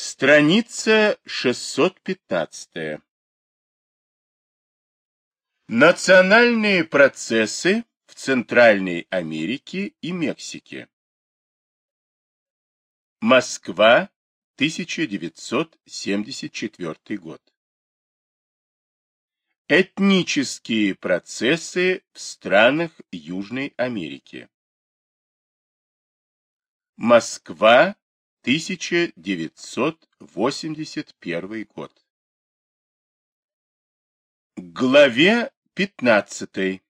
Страница 615. Национальные процессы в Центральной Америке и Мексике. Москва, 1974 год. Этнические процессы в странах Южной Америки. Москва, 1981 год. Главе 15.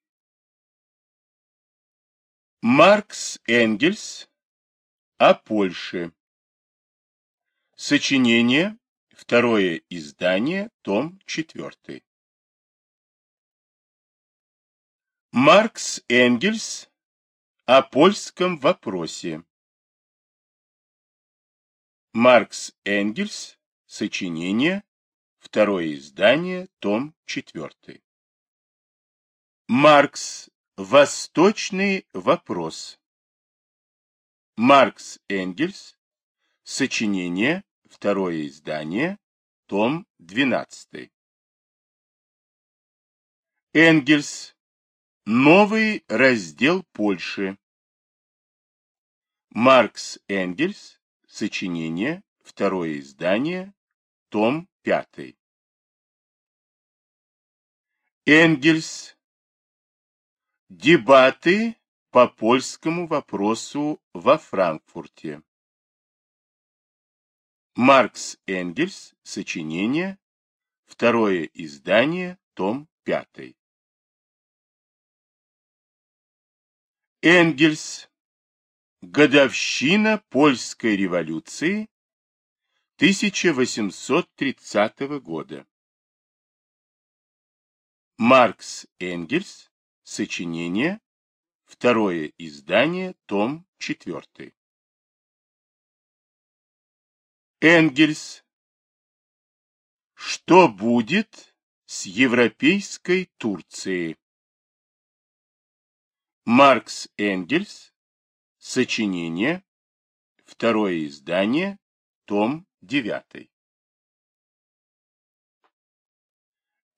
Маркс Энгельс о Польше. Сочинение, второе издание, том 4. Маркс Энгельс о польском вопросе. Маркс Энгельс. Сочинение. Второе издание. Том 4. Маркс. Восточный вопрос. Маркс Энгельс. Сочинение. Второе издание. Том 12. Энгельс. Новый раздел Польши. Маркс Энгельс. Сочинение, второе издание, том 5. Энгельс. Дебаты по польскому вопросу во Франкфурте. Маркс Энгельс. Сочинение. Второе издание. Том 5. Энгельс. Годовщина Польской революции 1830 года. Маркс Энгельс. Сочинение. Второе издание. Том 4. Энгельс. Что будет с европейской Турцией? Маркс Энгельс. Сочинение. Второе издание. Том 9.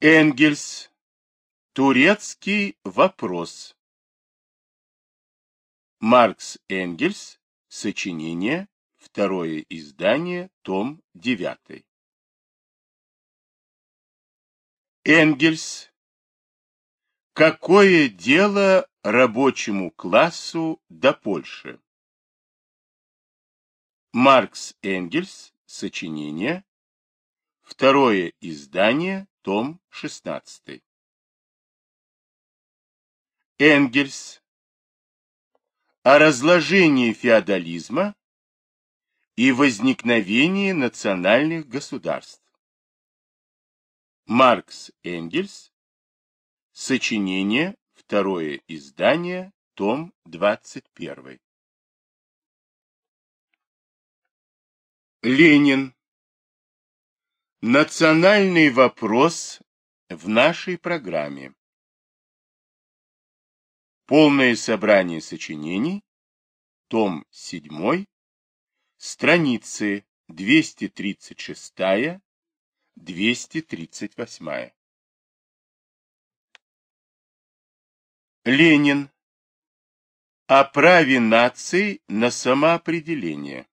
Энгельс. Турецкий вопрос. Маркс Энгельс. Сочинение. Второе издание. Том 9. Энгельс. Какое дело рабочему классу до Польши. Маркс Энгельс. Сочинение. Второе издание. Том 16. Энгельс. О разложении феодализма и возникновении национальных государств. Маркс Энгельс. Сочинение Второе издание, том 21. Ленин. Национальный вопрос в нашей программе. Полное собрание сочинений, том 7, страницы 236-238. Ленин. О праве наций на самоопределение.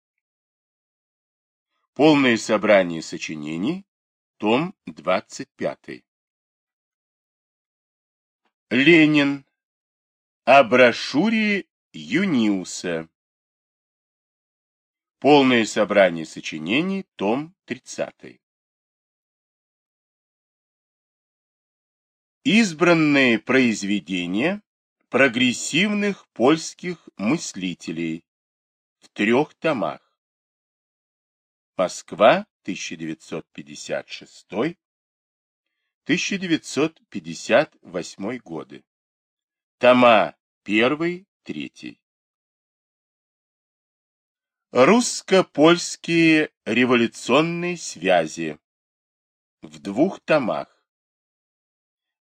Полное собрание сочинений. Том 25. Ленин. О брошюре Юниуса. Полное собрание сочинений. Том 30. Избранные произведения прогрессивных польских мыслителей в трех томах. Москва, 1956-1958 годы. Тома 1-3. Русско-польские революционные связи в двух томах.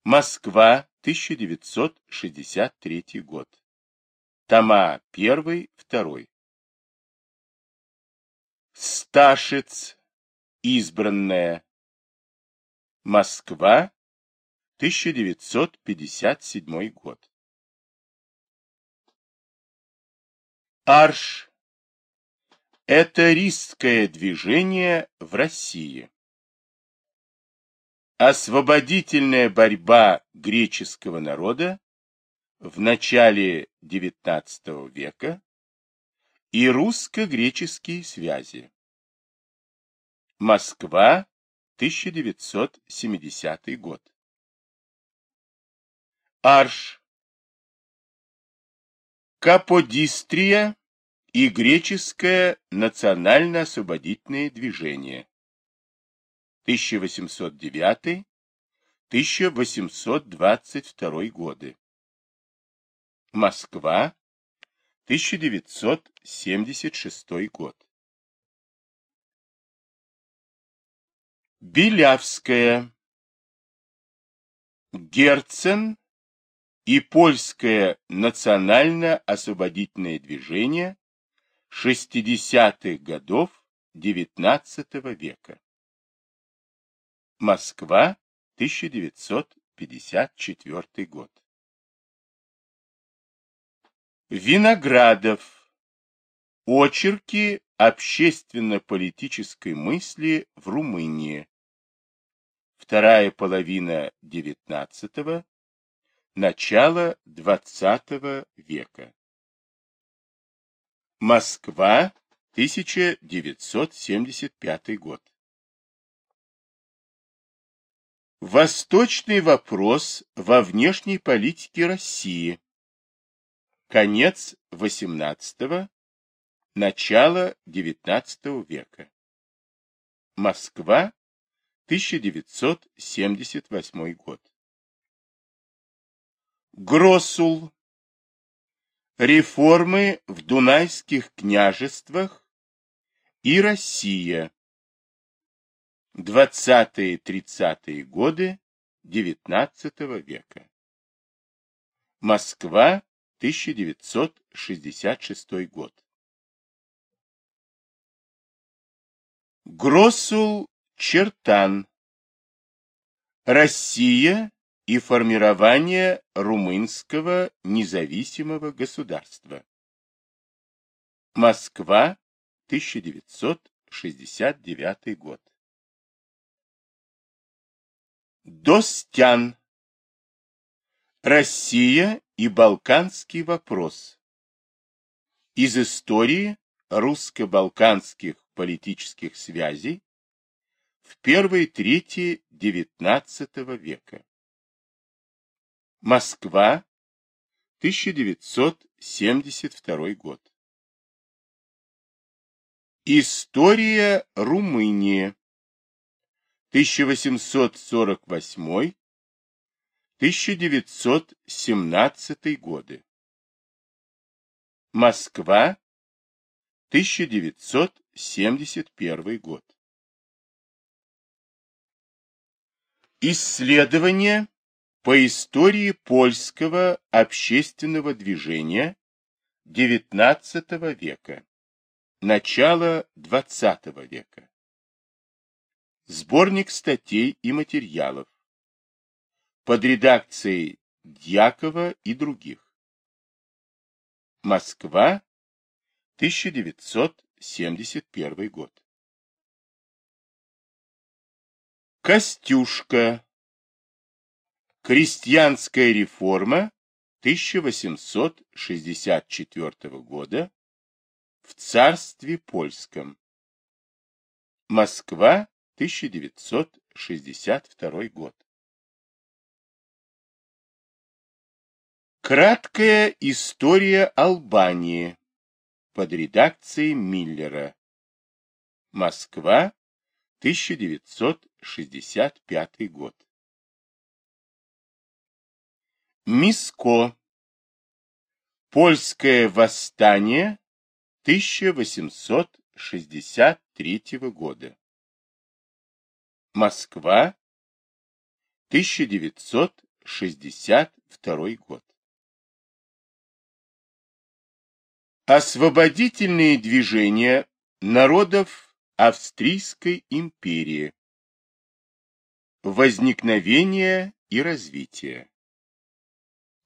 Москва, 1963 год. Тома 1, 2. Сташиц. Избранная. Москва, 1957 год. Арш. Это ристское движение в России. Освободительная борьба греческого народа в начале XIX века и русско-греческие связи. Москва, 1970 год. Арш. Каподистрия и греческое национально-освободительное движение. 1809-1822 годы. Москва, 1976 год. Белявская, Герцен и Польское национально-освободительное движение 60-х годов XIX века. Москва, 1954 год. Виноградов. Очерки общественно-политической мысли в Румынии. Вторая половина XIX, начало XX века. Москва, 1975 год. Восточный вопрос во внешней политике России. Конец XVIII, начало XIX века. Москва, 1978 год. Гросул. Реформы в Дунайских княжествах и Россия. 20-30-е годы XIX века. Москва, 1966 год. Гроссул Чертан. Россия и формирование румынского независимого государства. Москва, 1969 год. Достян. Россия и Балканский вопрос. Из истории русско-балканских политических связей в первой трети XIX века. Москва, 1972 год. История Румынии. 1848-1917 годы. Москва, 1971 год. Исследование по истории польского общественного движения XIX века, начало XX века. Сборник статей и материалов. Под редакцией Дьякова и других. Москва, 1971 год. Костюшка. Крестьянская реформа 1864 года в царстве польском. Москва, 1962 год. Краткая история Албании под редакцией Миллера. Москва, 1965 год. Миско. Польское восстание 1863 года. Москва, 1962 год. Освободительные движения народов Австрийской империи. Возникновение и развитие.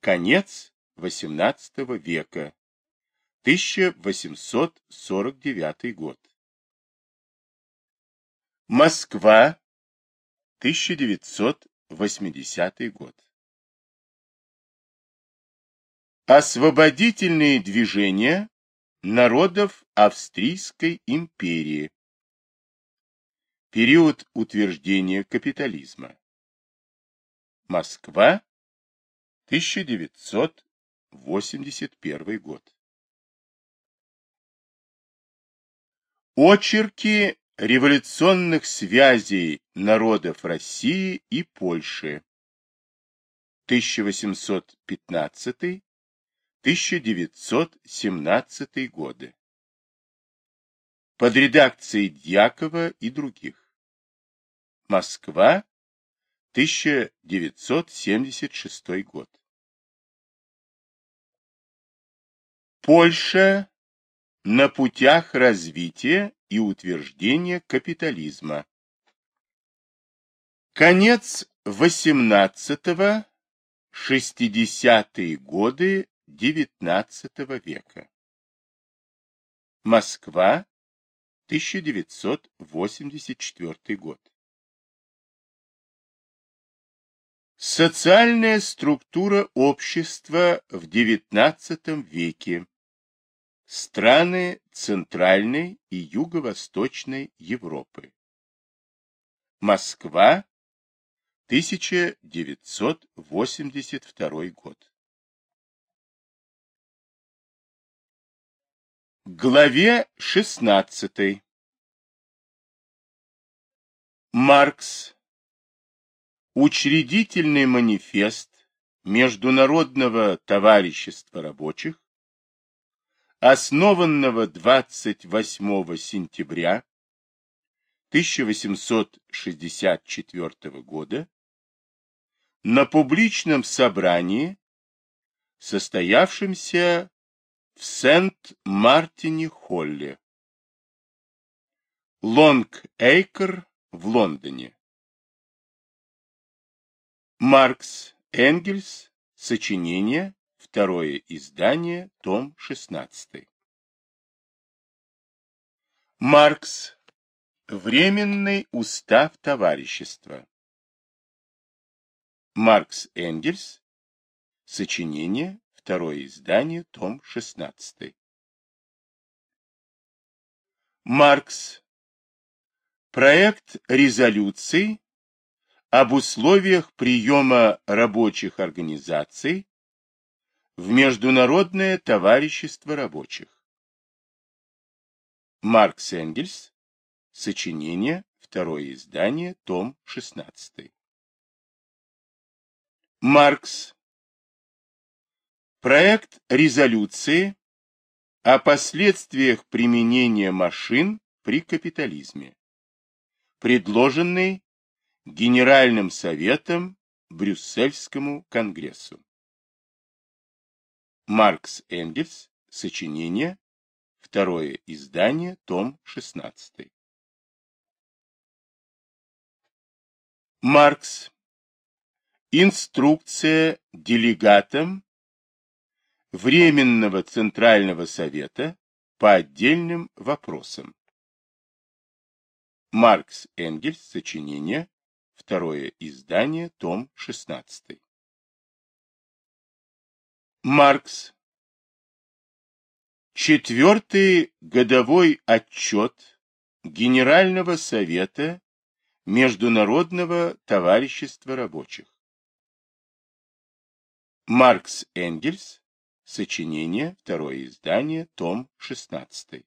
Конец XVIII века. 1849 год. Москва. 1980 год. Освободительные движения народов Австрийской империи. Период утверждения капитализма. Москва, 1981 год. Очерки революционных связей народов России и Польши. 1815-1917 годы под редакцией Дьякова и других. Москва, 1976 год. Польша на путях развития и утверждения капитализма. Конец 18-60-е годы XIX века. Москва, 1984 год. Социальная структура общества в XIX веке. Страны Центральной и Юго-Восточной Европы. Москва, 1982 год. Главе 16. Маркс. Учредительный манифест Международного товарищества рабочих, основанного 28 сентября 1864 года на публичном собрании, состоявшемся в Сент-Мартине-Холле. Лонг-Эйкер в Лондоне. Маркс Энгельс. Сочинение. Второе издание. Том 16. Маркс. Временный устав товарищества. Маркс Энгельс. Сочинение. Второе издание, том 16. Маркс. Проект резолюции об условиях приема рабочих организаций в Международное товарищество рабочих. Маркс Энгельс. Сочинение. Второе издание. Том 16. Маркс. Проект резолюции о последствиях применения машин при капитализме, предложенный Генеральным Советом Брюссельскому Конгрессу. Маркс Энгельс. Сочинение. Второе издание. Том 16. Маркс. Инструкция делегатам Временного Центрального Совета по отдельным вопросам. Маркс Энгельс. Сочинение. Второе издание. Том 16. Маркс. Четвертый годовой отчет Генерального Совета Международного товарищества рабочих. Маркс Энгельс. Сочинение, второе издание, том 16.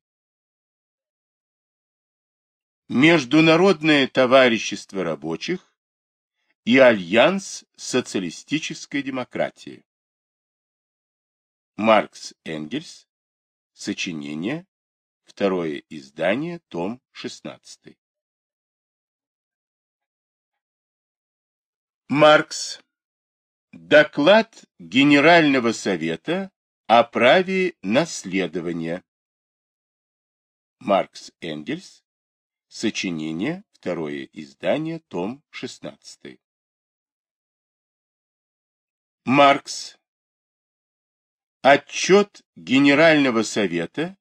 Международное товарищество рабочих и Альянс социалистической демократии. Маркс Энгельс. Сочинение, второе издание, том 16. Маркс Доклад Генерального совета о праве наследования. Маркс Энгельс. Сочинение, второе издание, том 16. Маркс. Отчет Генерального совета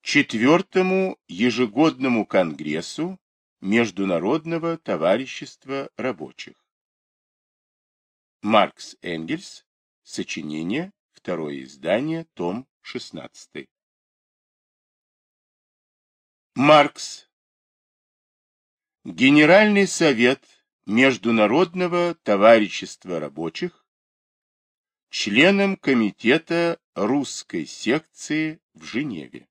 Четвертому ежегодному конгрессу Международного товарищества рабочих. Маркс Энгельс. Сочинение. Второе издание. Том 16. Маркс. Генеральный совет Международного товарищества рабочих членом комитета русской секции в Женеве.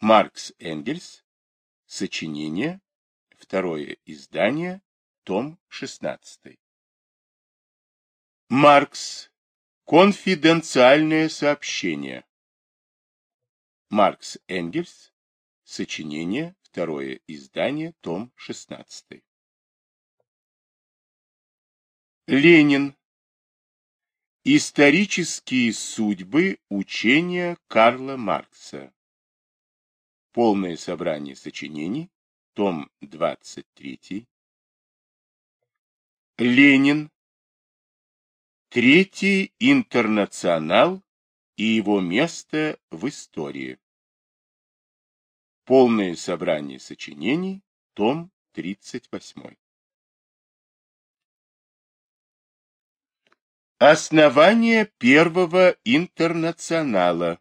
Маркс Энгельс. Сочинение. Второе издание. Том 16. Маркс. Конфиденциальное сообщение. Маркс Энгельс. Сочинение. Второе издание. Том 16. Ленин. Исторические судьбы учения Карла Маркса. Полное собрание сочинений, том 23. Ленин. Третий интернационал и его место в истории. Полное собрание сочинений, том 38. Основание первого интернационала.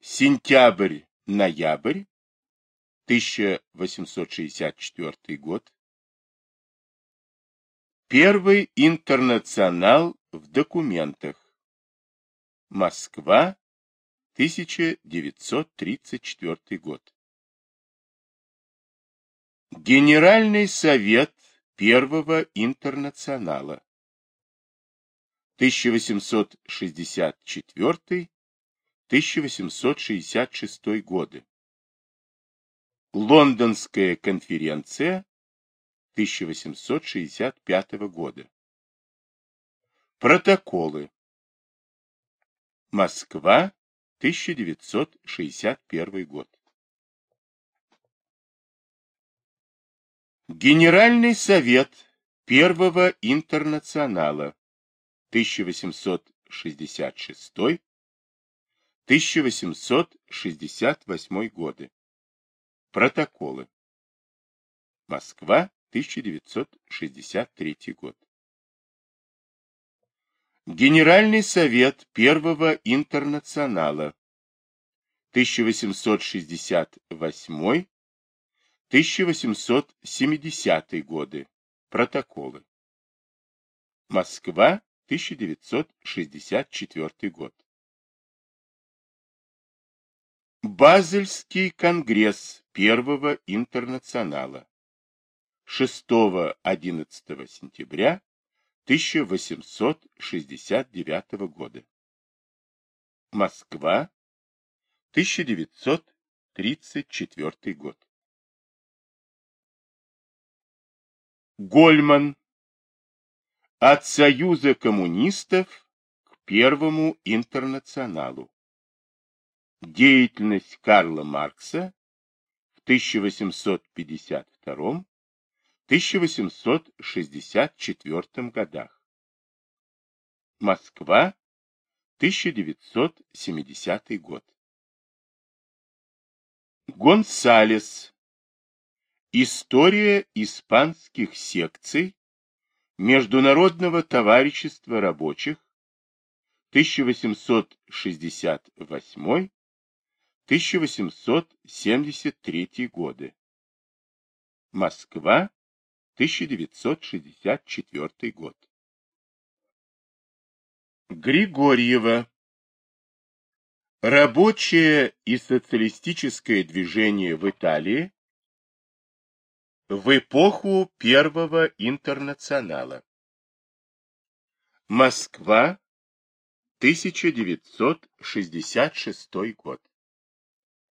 Сентябрь ноябрь 1864 год. Первый интернационал в документах. Москва, 1934 год. Генеральный совет Первого интернационала. 1864 1866 годы. Лондонская конференция 1865 года. Протоколы. Москва, 1961 год. Генеральный совет Первого интернационала 1866 1868 годы. Протоколы. Москва, 1963 год. Генеральный совет Первого интернационала 1868-1870 годы. Протоколы. Москва, 1964 год. Базельский конгресс Первого интернационала 6-11 сентября 1869 года. Москва, 1934 год. Гольман. От Союза коммунистов к Первому интернационалу. Деятельность Карла Маркса в 1852-1864 годах. Москва, 1970 год. Гонсалес. История испанских секций Международного товарищества рабочих 1868 1873 годы. Москва, 1964 год. Григорьева. Рабочее и социалистическое движение в Италии в эпоху Первого интернационала. Москва, 1966 год.